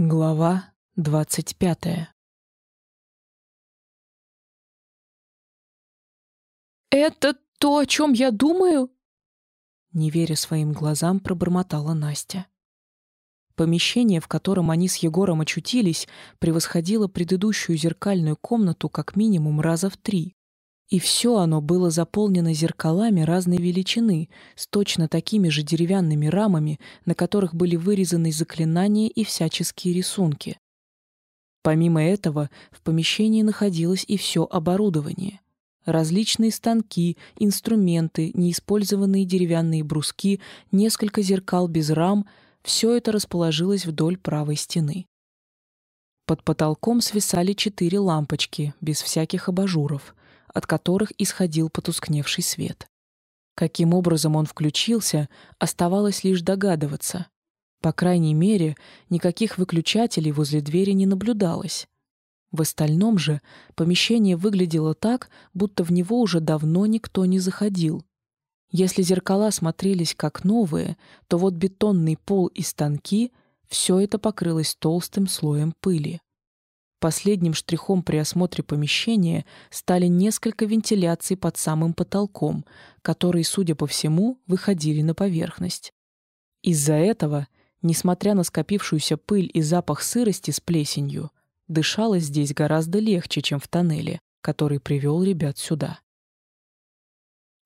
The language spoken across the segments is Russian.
Глава двадцать пятая «Это то, о чем я думаю?» Не веря своим глазам, пробормотала Настя. Помещение, в котором они с Егором очутились, превосходило предыдущую зеркальную комнату как минимум раза в три. И все оно было заполнено зеркалами разной величины, с точно такими же деревянными рамами, на которых были вырезаны заклинания и всяческие рисунки. Помимо этого, в помещении находилось и все оборудование. Различные станки, инструменты, неиспользованные деревянные бруски, несколько зеркал без рам — все это расположилось вдоль правой стены. Под потолком свисали четыре лампочки, без всяких абажуров, от которых исходил потускневший свет. Каким образом он включился, оставалось лишь догадываться. По крайней мере, никаких выключателей возле двери не наблюдалось. В остальном же помещение выглядело так, будто в него уже давно никто не заходил. Если зеркала смотрелись как новые, то вот бетонный пол и станки — все это покрылось толстым слоем пыли. Последним штрихом при осмотре помещения стали несколько вентиляций под самым потолком, которые, судя по всему, выходили на поверхность. Из-за этого, несмотря на скопившуюся пыль и запах сырости с плесенью, дышалось здесь гораздо легче, чем в тоннеле, который привел ребят сюда.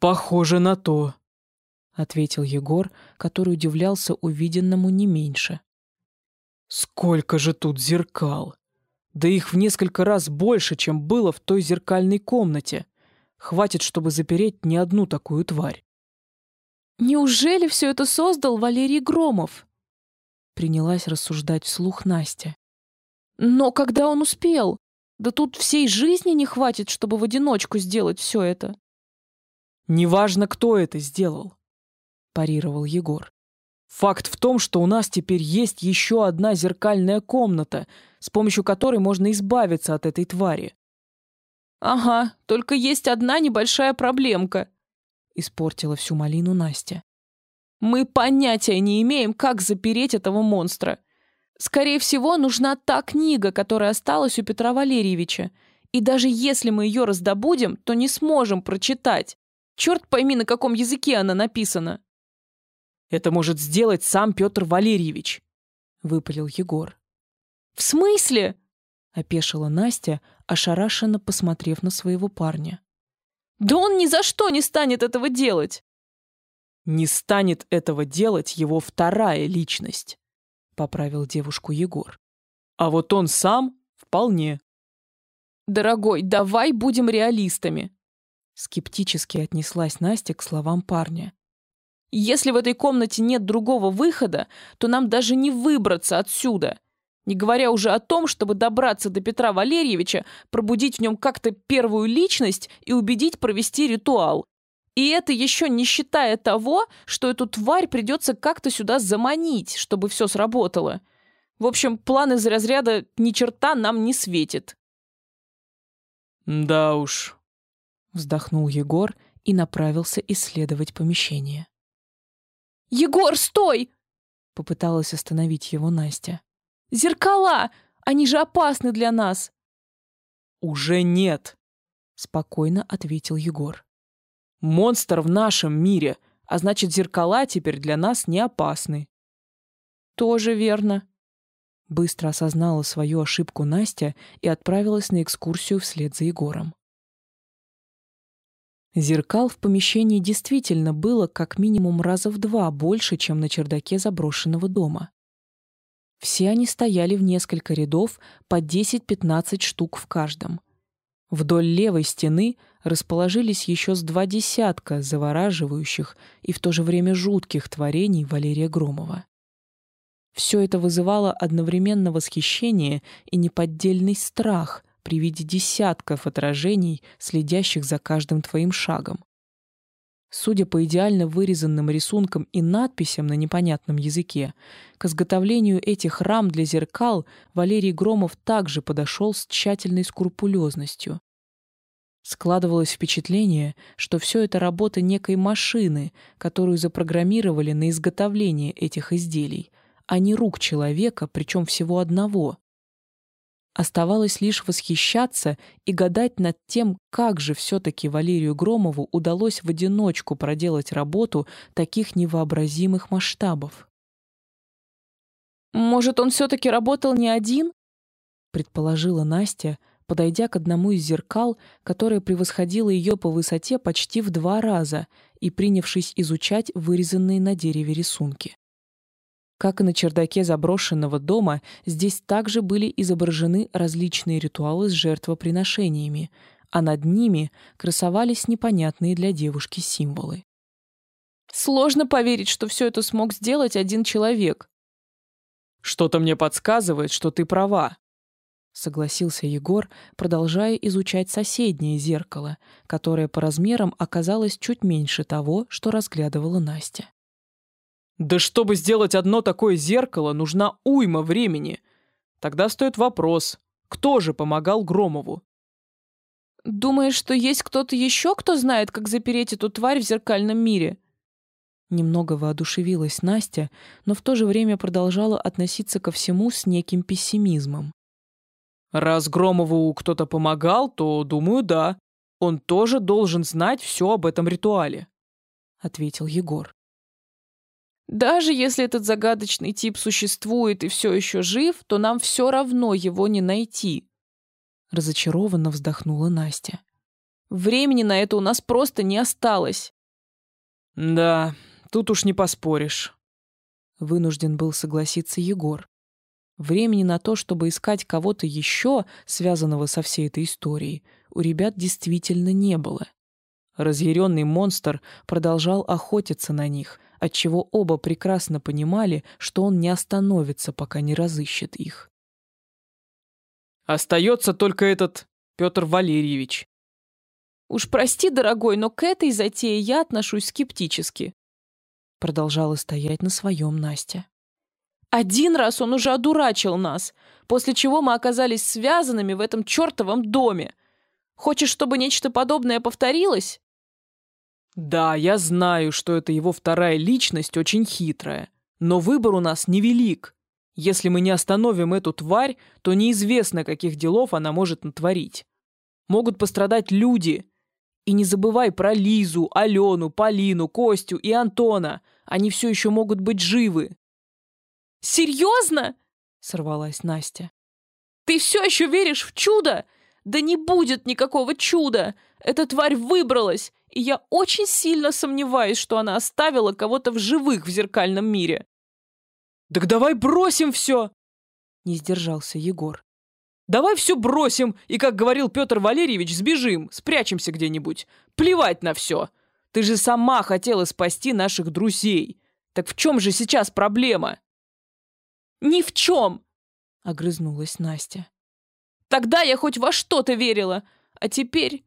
«Похоже на то», — ответил Егор, который удивлялся увиденному не меньше. «Сколько же тут зеркал! Да их в несколько раз больше, чем было в той зеркальной комнате. Хватит, чтобы запереть не одну такую тварь». «Неужели все это создал Валерий Громов?» Принялась рассуждать вслух Настя. «Но когда он успел? Да тут всей жизни не хватит, чтобы в одиночку сделать все это». «Неважно, кто это сделал», — парировал Егор. «Факт в том, что у нас теперь есть еще одна зеркальная комната, с помощью которой можно избавиться от этой твари». «Ага, только есть одна небольшая проблемка», — испортила всю малину Настя. «Мы понятия не имеем, как запереть этого монстра. Скорее всего, нужна та книга, которая осталась у Петра Валерьевича. И даже если мы ее раздобудем, то не сможем прочитать. Черт пойми, на каком языке она написана. Это может сделать сам Петр Валерьевич, выпалил Егор. В смысле? опешила Настя, ошарашенно посмотрев на своего парня. Да он ни за что не станет этого делать. Не станет этого делать его вторая личность, поправил девушку Егор. А вот он сам вполне. Дорогой, давай будем реалистами. Скептически отнеслась Настя к словам парня. «Если в этой комнате нет другого выхода, то нам даже не выбраться отсюда. Не говоря уже о том, чтобы добраться до Петра Валерьевича, пробудить в нем как-то первую личность и убедить провести ритуал. И это еще не считая того, что эту тварь придется как-то сюда заманить, чтобы все сработало. В общем, план из разряда «ни черта нам не светит». «Да уж, Вздохнул Егор и направился исследовать помещение. «Егор, стой!» — попыталась остановить его Настя. «Зеркала! Они же опасны для нас!» «Уже нет!» — спокойно ответил Егор. «Монстр в нашем мире, а значит, зеркала теперь для нас не опасны». «Тоже верно», Быстро осознала свою ошибку Настя и отправилась на экскурсию вслед за Егором. Зеркал в помещении действительно было как минимум раза в два больше, чем на чердаке заброшенного дома. Все они стояли в несколько рядов по 10-15 штук в каждом. Вдоль левой стены расположились еще с два десятка завораживающих и в то же время жутких творений Валерия Громова. Все это вызывало одновременно восхищение и неподдельный страх — при виде десятков отражений, следящих за каждым твоим шагом. Судя по идеально вырезанным рисункам и надписям на непонятном языке, к изготовлению этих рам для зеркал Валерий Громов также подошел с тщательной скрупулезностью. Складывалось впечатление, что все это работа некой машины, которую запрограммировали на изготовление этих изделий, а не рук человека, причем всего одного. Оставалось лишь восхищаться и гадать над тем, как же все-таки Валерию Громову удалось в одиночку проделать работу таких невообразимых масштабов. «Может, он все-таки работал не один?» — предположила Настя, подойдя к одному из зеркал, которое превосходило ее по высоте почти в два раза, и принявшись изучать вырезанные на дереве рисунки. Как и на чердаке заброшенного дома, здесь также были изображены различные ритуалы с жертвоприношениями, а над ними красовались непонятные для девушки символы. Сложно поверить, что все это смог сделать один человек. Что-то мне подсказывает, что ты права, согласился Егор, продолжая изучать соседнее зеркало, которое по размерам оказалось чуть меньше того, что разглядывала Настя. Да чтобы сделать одно такое зеркало, нужна уйма времени. Тогда стоит вопрос, кто же помогал Громову? Думаешь, что есть кто-то еще, кто знает, как запереть эту тварь в зеркальном мире? Немного воодушевилась Настя, но в то же время продолжала относиться ко всему с неким пессимизмом. Раз Громову кто-то помогал, то, думаю, да. Он тоже должен знать все об этом ритуале, ответил Егор. Даже если этот загадочный тип существует и все еще жив, то нам все равно его не найти. Разочарованно вздохнула Настя. Времени на это у нас просто не осталось. Да, тут уж не поспоришь. Вынужден был согласиться Егор. Времени на то, чтобы искать кого-то еще, связанного со всей этой историей, у ребят действительно не было. Разъяренный монстр продолжал охотиться на них — отчего оба прекрасно понимали, что он не остановится, пока не разыщет их. «Остается только этот Петр Валерьевич». «Уж прости, дорогой, но к этой затее я отношусь скептически», продолжала стоять на своем Настя. «Один раз он уже одурачил нас, после чего мы оказались связанными в этом чертовом доме. Хочешь, чтобы нечто подобное повторилось?» Да, я знаю, что это его вторая личность очень хитрая, но выбор у нас невелик. Если мы не остановим эту тварь, то неизвестно, каких делов она может натворить. Могут пострадать люди. И не забывай про Лизу, Алену, Полину, Костю и Антона. Они все еще могут быть живы. «Серьезно?» — сорвалась Настя. «Ты все еще веришь в чудо? Да не будет никакого чуда! Эта тварь выбралась, и я очень сильно сомневаюсь, что она оставила кого-то в живых в зеркальном мире. «Так давай бросим все!» Не сдержался Егор. «Давай все бросим и, как говорил Петр Валерьевич, сбежим, спрячемся где-нибудь. Плевать на все. Ты же сама хотела спасти наших друзей. Так в чем же сейчас проблема?» «Ни в чем!» — огрызнулась Настя. «Тогда я хоть во что-то верила, а теперь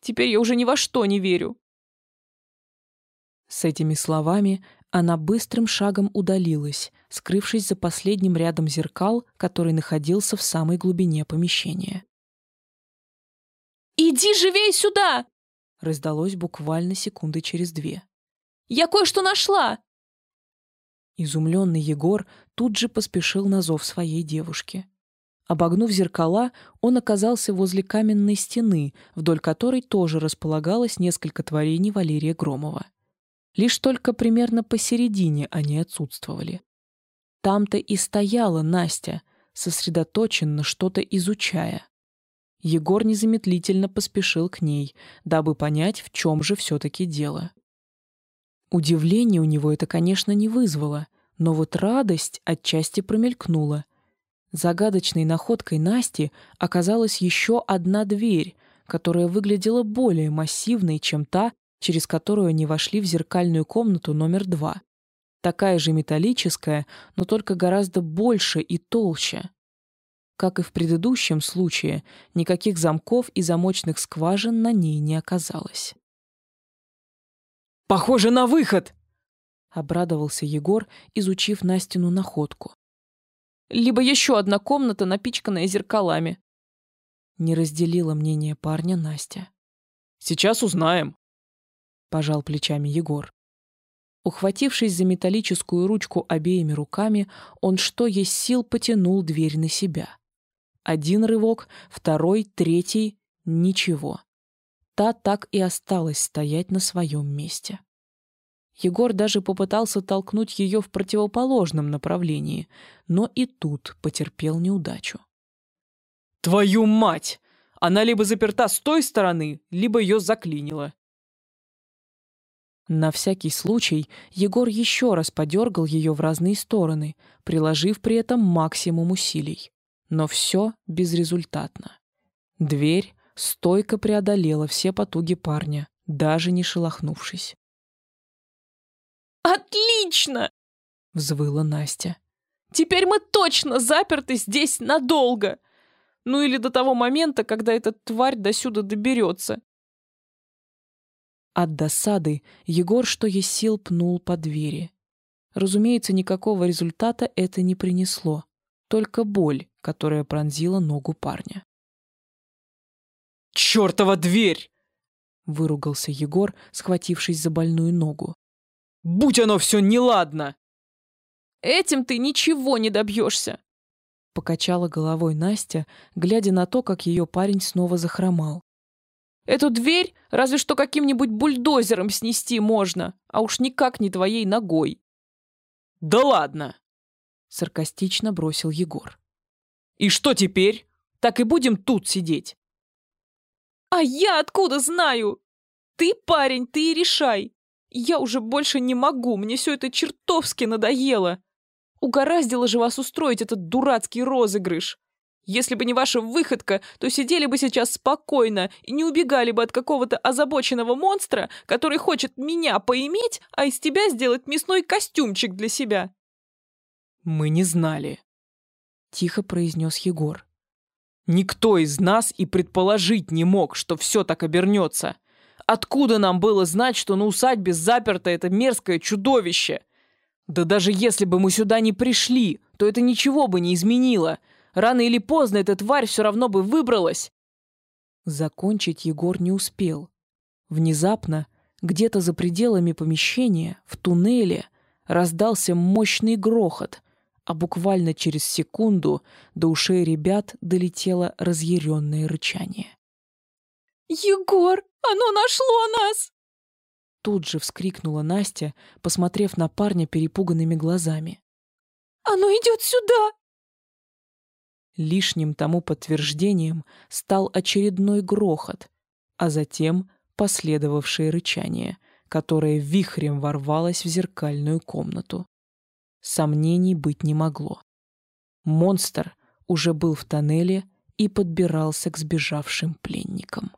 Теперь я уже ни во что не верю. С этими словами она быстрым шагом удалилась, скрывшись за последним рядом зеркал, который находился в самой глубине помещения. «Иди живей сюда!» раздалось буквально секунды через две. «Я кое-что нашла!» Изумленный Егор тут же поспешил на зов своей девушки. Обогнув зеркала, он оказался возле каменной стены, вдоль которой тоже располагалось несколько творений Валерия Громова. Лишь только примерно посередине они отсутствовали. Там-то и стояла Настя, сосредоточенно что-то изучая. Егор незамедлительно поспешил к ней, дабы понять, в чем же все-таки дело. Удивление у него это, конечно, не вызвало, но вот радость отчасти промелькнула, Загадочной находкой Насти оказалась еще одна дверь, которая выглядела более массивной, чем та, через которую они вошли в зеркальную комнату номер два. Такая же металлическая, но только гораздо больше и толще. Как и в предыдущем случае, никаких замков и замочных скважин на ней не оказалось. «Похоже на выход!» — обрадовался Егор, изучив Настину находку либо еще одна комната, напичканная зеркалами. Не разделила мнение парня Настя. Сейчас узнаем. Пожал плечами Егор. Ухватившись за металлическую ручку обеими руками, он что есть сил потянул дверь на себя. Один рывок, второй, третий — ничего. Та так и осталась стоять на своем месте. Егор даже попытался толкнуть ее в противоположном направлении, но и тут потерпел неудачу. «Твою мать! Она либо заперта с той стороны, либо ее заклинило». На всякий случай Егор еще раз подергал ее в разные стороны, приложив при этом максимум усилий. Но все безрезультатно. Дверь стойко преодолела все потуги парня, даже не шелохнувшись. «Отлично!» — взвыла Настя. «Теперь мы точно заперты здесь надолго! Ну или до того момента, когда эта тварь до сюда доберется!» От досады Егор, что есть сил, пнул по двери. Разумеется, никакого результата это не принесло, только боль, которая пронзила ногу парня. «Чёртова дверь!» — выругался Егор, схватившись за больную ногу. «Будь оно все неладно!» «Этим ты ничего не добьешься!» Покачала головой Настя, глядя на то, как ее парень снова захромал. Эту дверь разве что каким-нибудь бульдозером снести можно, а уж никак не твоей ногой. Да ладно, саркастично бросил Егор. И что теперь? Так и будем тут сидеть. А я откуда знаю? Ты парень, ты и решай. Я уже больше не могу, мне все это чертовски надоело. Угораздило же вас устроить этот дурацкий розыгрыш. Если бы не ваша выходка, то сидели бы сейчас спокойно и не убегали бы от какого-то озабоченного монстра, который хочет меня поиметь, а из тебя сделать мясной костюмчик для себя. Мы не знали, тихо произнес Егор. Никто из нас и предположить не мог, что все так обернется. Откуда нам было знать, что на усадьбе заперто это мерзкое чудовище? Да даже если бы мы сюда не пришли, то это ничего бы не изменило. Рано или поздно эта тварь все равно бы выбралась. Закончить Егор не успел. Внезапно, где-то за пределами помещения, в туннеле, раздался мощный грохот, а буквально через секунду до ушей ребят долетело разъяренное рычание. «Егор, оно нашло нас!» Тут же вскрикнула Настя, посмотрев на парня перепуганными глазами. «Оно идет сюда!» Лишним тому подтверждением стал очередной грохот, а затем последовавшее рычание, которое вихрем ворвалось в зеркальную комнату. Сомнений быть не могло. Монстр уже был в тоннеле и подбирался к сбежавшим пленникам.